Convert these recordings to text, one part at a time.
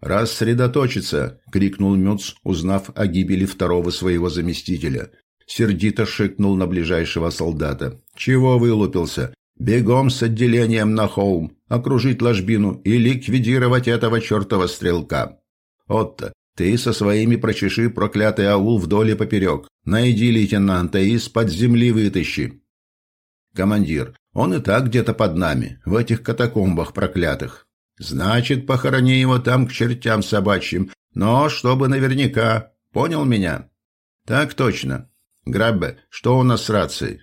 «Рассредоточиться!» — крикнул Мюц, узнав о гибели второго своего заместителя. Сердито шикнул на ближайшего солдата. «Чего вылупился? Бегом с отделением на холм, окружить ложбину и ликвидировать этого чертова стрелка. Отто, ты со своими прочеши проклятый аул вдоль и поперек. Найди лейтенанта и из-под земли вытащи. Командир, он и так где-то под нами, в этих катакомбах проклятых. Значит, похорони его там к чертям собачьим, но чтобы наверняка. Понял меня? Так точно. Граббе, что у нас с рацией?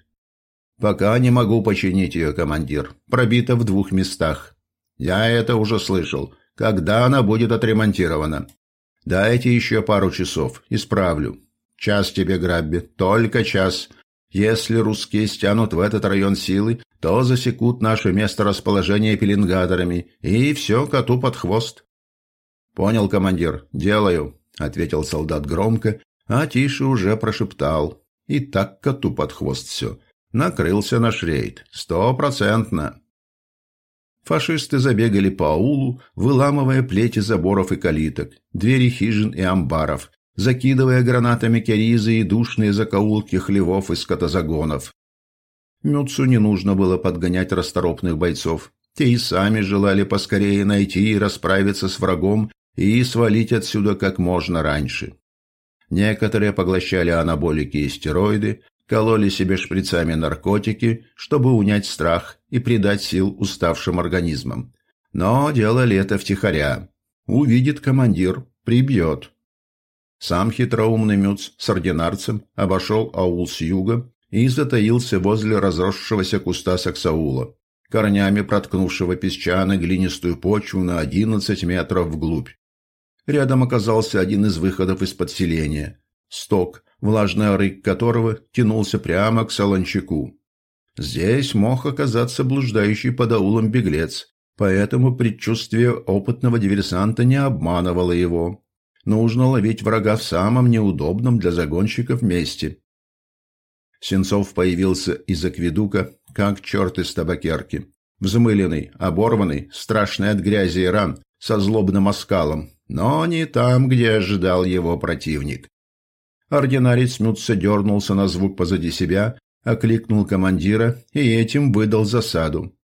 Пока не могу починить ее, командир. Пробита в двух местах. Я это уже слышал. Когда она будет отремонтирована? Дайте еще пару часов. Исправлю. Час тебе, Грабби. Только час. Если русские стянут в этот район силы, то засекут наше место расположения пеленгаторами, и все коту под хвост. «Понял, командир, делаю», — ответил солдат громко, а тише уже прошептал. «И так коту под хвост все. Накрылся наш рейд. Стопроцентно». Фашисты забегали по аулу, выламывая плети заборов и калиток, двери хижин и амбаров, закидывая гранатами керизы и душные закоулки хлевов и скотозагонов. Мюцу не нужно было подгонять расторопных бойцов. Те и сами желали поскорее найти и расправиться с врагом и свалить отсюда как можно раньше. Некоторые поглощали анаболики и стероиды, кололи себе шприцами наркотики, чтобы унять страх и придать сил уставшим организмам. Но делали это втихаря. Увидит командир, прибьет. Сам хитроумный Мюц с ординарцем обошел аул с юга и затаился возле разросшегося куста саксаула, корнями проткнувшего песчано-глинистую почву на одиннадцать метров вглубь. Рядом оказался один из выходов из подселения – сток, влажный рык которого тянулся прямо к солончаку. Здесь мог оказаться блуждающий под аулом беглец, поэтому предчувствие опытного диверсанта не обманывало его. Нужно ловить врага в самом неудобном для загонщиков месте. Сенцов появился из акведука, как черт из табакерки. Взмыленный, оборванный, страшный от грязи и ран, со злобным оскалом, но не там, где ожидал его противник. Ординарец Мютца дернулся на звук позади себя, окликнул командира и этим выдал засаду.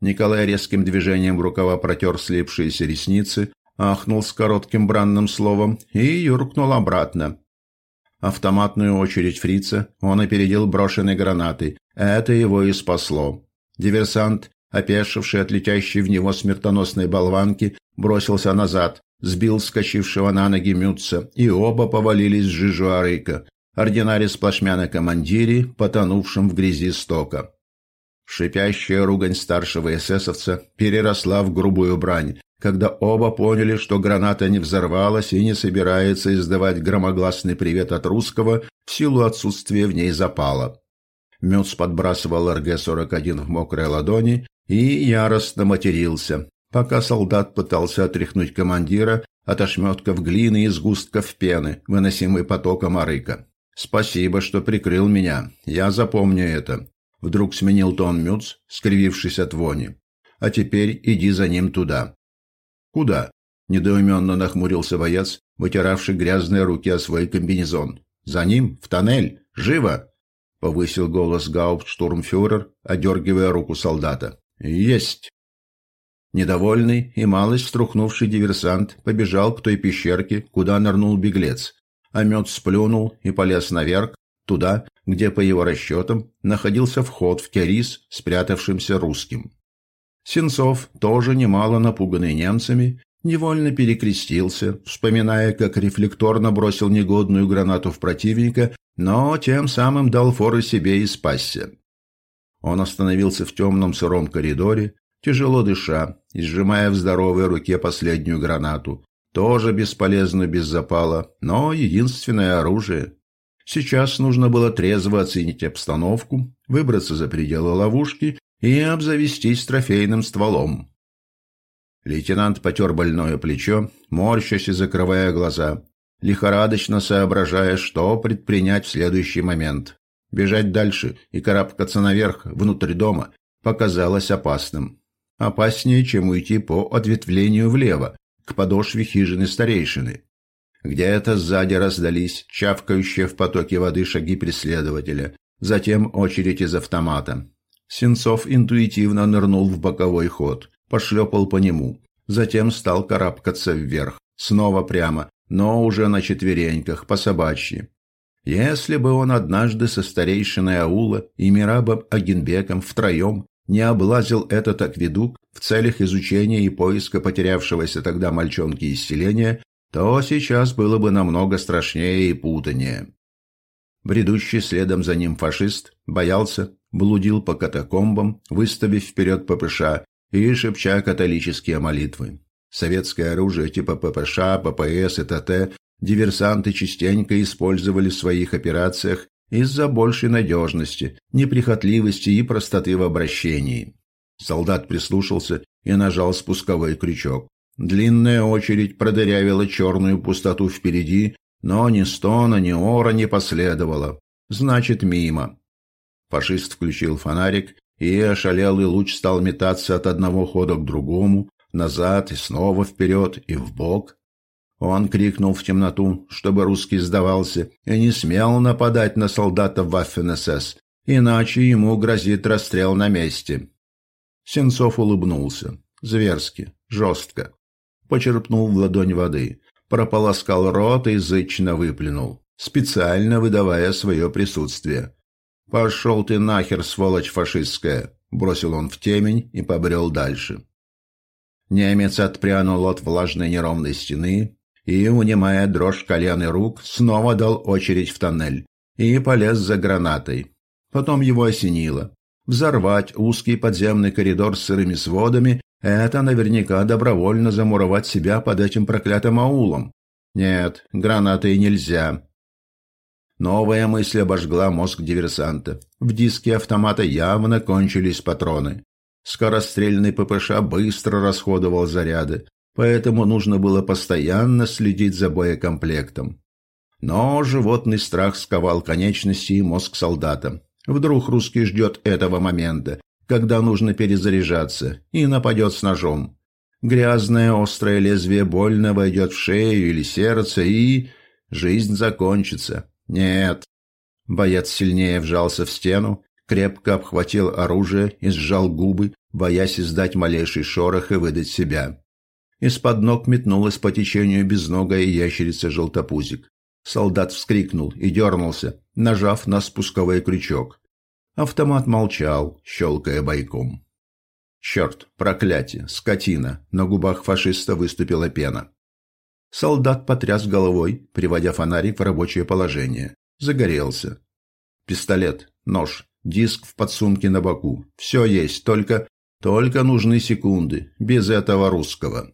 Николай резким движением рукава протер слипшиеся ресницы, ахнул с коротким бранным словом и юркнул обратно. Автоматную очередь фрица он опередил брошенной гранатой. Это его и спасло. Диверсант, опешивший от летящей в него смертоносной болванки, бросился назад, сбил скачившего на ноги Мютца, и оба повалились в жижу Арыка. Ординарис плашмя на командире, потонувшем в грязи стока. Шипящая ругань старшего эсэсовца переросла в грубую брань, когда оба поняли, что граната не взорвалась и не собирается издавать громогласный привет от русского в силу отсутствия в ней запала. Мюц подбрасывал РГ-41 в мокрой ладони и яростно матерился, пока солдат пытался отряхнуть командира от ошметков глины и сгустков пены, выносимой потоком арыка. «Спасибо, что прикрыл меня. Я запомню это». Вдруг сменил тон Мюц, скривившись от вони. «А теперь иди за ним туда. «Куда?» – недоуменно нахмурился боец, вытиравший грязные руки о свой комбинезон. «За ним? В тоннель? Живо!» – повысил голос гауптштурмфюрер, одергивая руку солдата. «Есть!» Недовольный и малость струхнувший диверсант побежал к той пещерке, куда нырнул беглец. А мед сплюнул и полез наверх, туда, где, по его расчетам, находился вход в Керис, спрятавшимся русским. Сенцов, тоже немало напуганный немцами, невольно перекрестился, вспоминая, как рефлекторно бросил негодную гранату в противника, но тем самым дал форы себе и спасся. Он остановился в темном сыром коридоре, тяжело дыша и сжимая в здоровой руке последнюю гранату, тоже бесполезно без запала, но единственное оружие. Сейчас нужно было трезво оценить обстановку, выбраться за пределы ловушки и обзавестись трофейным стволом. Лейтенант потер больное плечо, морщась и закрывая глаза, лихорадочно соображая, что предпринять в следующий момент. Бежать дальше и карабкаться наверх, внутрь дома, показалось опасным. Опаснее, чем уйти по ответвлению влево, к подошве хижины старейшины. Где-то сзади раздались чавкающие в потоке воды шаги преследователя, затем очередь из автомата. Сенцов интуитивно нырнул в боковой ход, пошлепал по нему, затем стал карабкаться вверх, снова прямо, но уже на четвереньках, по собачьи. Если бы он однажды со старейшиной аула и Мирабом Агенбеком втроем не облазил этот акведук в целях изучения и поиска потерявшегося тогда мальчонки из селения, то сейчас было бы намного страшнее и путанее. Бредущий следом за ним фашист боялся, блудил по катакомбам, выставив вперед ППШ и шепча католические молитвы. Советское оружие типа ППШ, ППС и ТТ диверсанты частенько использовали в своих операциях из-за большей надежности, неприхотливости и простоты в обращении. Солдат прислушался и нажал спусковой крючок. Длинная очередь продырявила черную пустоту впереди, но ни стона, ни ора не последовало. Значит, мимо. Фашист включил фонарик, и ошалелый луч стал метаться от одного хода к другому, назад и снова вперед и вбок. Он крикнул в темноту, чтобы русский сдавался, и не смел нападать на солдата Ваффен-СС, иначе ему грозит расстрел на месте. Сенцов улыбнулся. Зверски, жестко. Почерпнул в ладонь воды, прополоскал рот и зычно выплюнул, специально выдавая свое присутствие. «Пошел ты нахер, сволочь фашистская!» Бросил он в темень и побрел дальше. Немец отпрянул от влажной неровной стены, и, унимая дрожь колен и рук, снова дал очередь в тоннель и полез за гранатой. Потом его осенило. Взорвать узкий подземный коридор с сырыми сводами – это наверняка добровольно замуровать себя под этим проклятым аулом. Нет, гранатой нельзя. Новая мысль обожгла мозг диверсанта. В диске автомата явно кончились патроны. Скорострельный ППШ быстро расходовал заряды поэтому нужно было постоянно следить за боекомплектом. Но животный страх сковал конечности и мозг солдата. Вдруг русский ждет этого момента, когда нужно перезаряжаться, и нападет с ножом. Грязное острое лезвие больно войдет в шею или сердце, и... жизнь закончится. Нет. Боец сильнее вжался в стену, крепко обхватил оружие и сжал губы, боясь издать малейший шорох и выдать себя. Из-под ног метнулась по течению безногая ящерица-желтопузик. Солдат вскрикнул и дернулся, нажав на спусковой крючок. Автомат молчал, щелкая бойком. Черт, проклятие, скотина, на губах фашиста выступила пена. Солдат потряс головой, приводя фонарик в рабочее положение. Загорелся. Пистолет, нож, диск в подсумке на боку. Все есть, только... Только нужны секунды, без этого русского.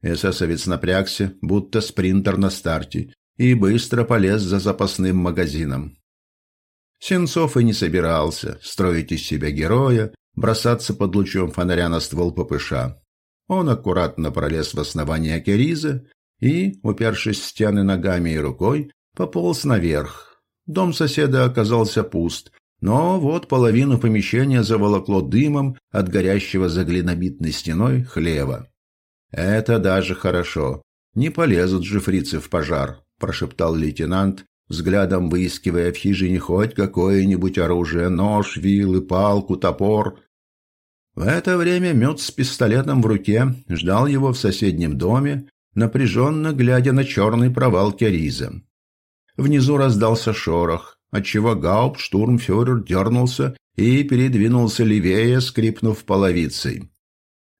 Эсэсовец напрягся, будто спринтер на старте, и быстро полез за запасным магазином. Сенцов и не собирался строить из себя героя, бросаться под лучом фонаря на ствол ППШ. Он аккуратно пролез в основание кериза и, упершись в стены ногами и рукой, пополз наверх. Дом соседа оказался пуст, но вот половину помещения заволокло дымом от горящего за глинобитной стеной хлева. «Это даже хорошо. Не полезут же фрицы в пожар», – прошептал лейтенант, взглядом выискивая в хижине хоть какое-нибудь оружие – нож, вилы, палку, топор. В это время мед с пистолетом в руке ждал его в соседнем доме, напряженно глядя на черный провал Кериза. Внизу раздался шорох, отчего гауптштурмфюрер дернулся и передвинулся левее, скрипнув половицей.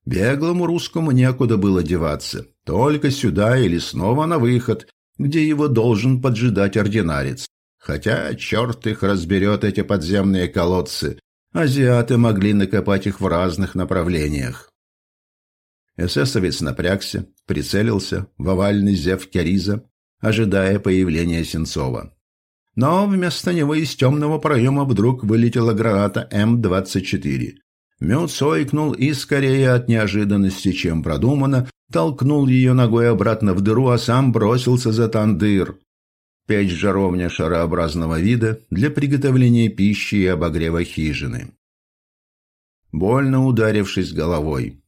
Беглому русскому некуда было деваться, только сюда или снова на выход, где его должен поджидать ординарец. Хотя черт их разберет эти подземные колодцы, азиаты могли накопать их в разных направлениях. Эсэсовец напрягся, прицелился в овальный зев Кериза, ожидая появления Сенцова. Но вместо него из темного проема вдруг вылетела граната М-24. Мед сойкнул и, скорее от неожиданности, чем продумано, толкнул ее ногой обратно в дыру, а сам бросился за тандыр. Печь-жаровня шарообразного вида для приготовления пищи и обогрева хижины. Больно ударившись головой.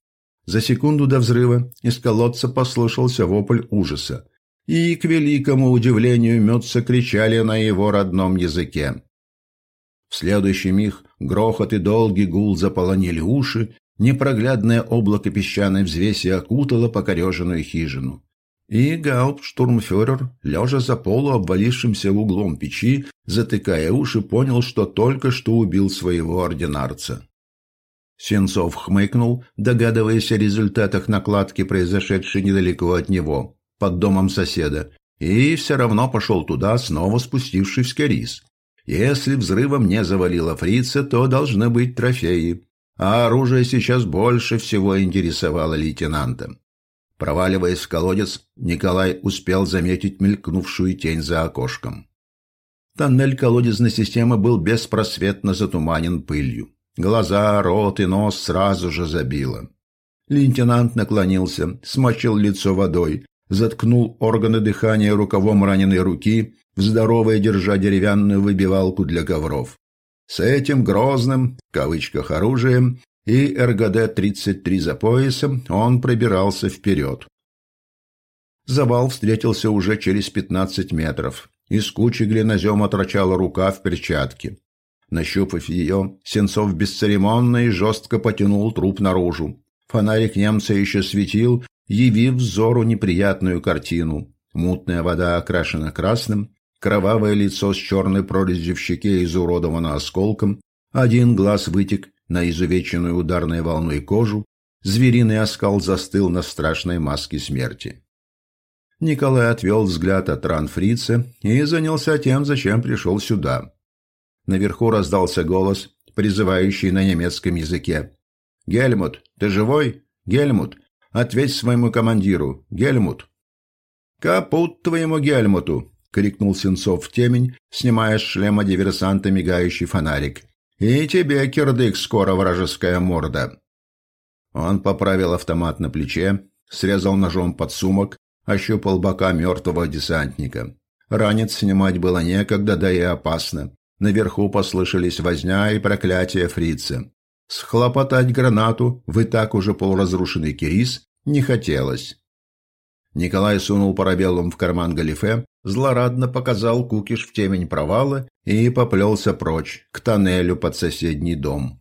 За секунду до взрыва из колодца послышался вопль ужаса. И, к великому удивлению, Мёдца кричали на его родном языке. В следующий миг грохот и долгий гул заполонили уши, непроглядное облако песчаной взвеси окутало покореженную хижину. И гауптштурмфюрер, лежа за полу обвалившимся углом печи, затыкая уши, понял, что только что убил своего ординарца. Сенцов хмыкнул, догадываясь о результатах накладки, произошедшей недалеко от него, под домом соседа, и все равно пошел туда, снова спустившись в Керис. Если взрывом не завалило фрица, то должны быть трофеи, а оружие сейчас больше всего интересовало лейтенанта. Проваливаясь в колодец, Николай успел заметить мелькнувшую тень за окошком. Тоннель колодезной системы был беспросветно затуманен пылью. Глаза, рот и нос сразу же забило. Лейтенант наклонился, смочил лицо водой, заткнул органы дыхания рукавом раненой руки, в здоровой держа деревянную выбивалку для ковров. С этим грозным, в кавычках, оружием и РГД-33 за поясом он пробирался вперед. Завал встретился уже через 15 метров. Из кучи глинозема торчала рука в перчатке. Нащупав ее, Сенцов бесцеремонно и жестко потянул труп наружу. Фонарик немца еще светил, явив взору неприятную картину. Мутная вода окрашена красным, кровавое лицо с черной прорезью в щеке изуродовано осколком, один глаз вытек на изувеченную ударной волной кожу, звериный оскал застыл на страшной маске смерти. Николай отвел взгляд от ран фрица и занялся тем, зачем пришел сюда. Наверху раздался голос, призывающий на немецком языке. «Гельмут, ты живой? Гельмут, ответь своему командиру. Гельмут!» «Капут твоему Гельмуту!» — крикнул Сенцов в темень, снимая с шлема диверсанта мигающий фонарик. «И тебе, кирдык, скоро вражеская морда!» Он поправил автомат на плече, срезал ножом под сумок, ощупал бока мертвого десантника. Ранец снимать было некогда, да и опасно. Наверху послышались возня и проклятия фрица. Схлопотать гранату в и так уже полуразрушенный кирис не хотелось. Николай сунул парабеллум в карман галифе, злорадно показал кукиш в темень провала и поплелся прочь, к тоннелю под соседний дом.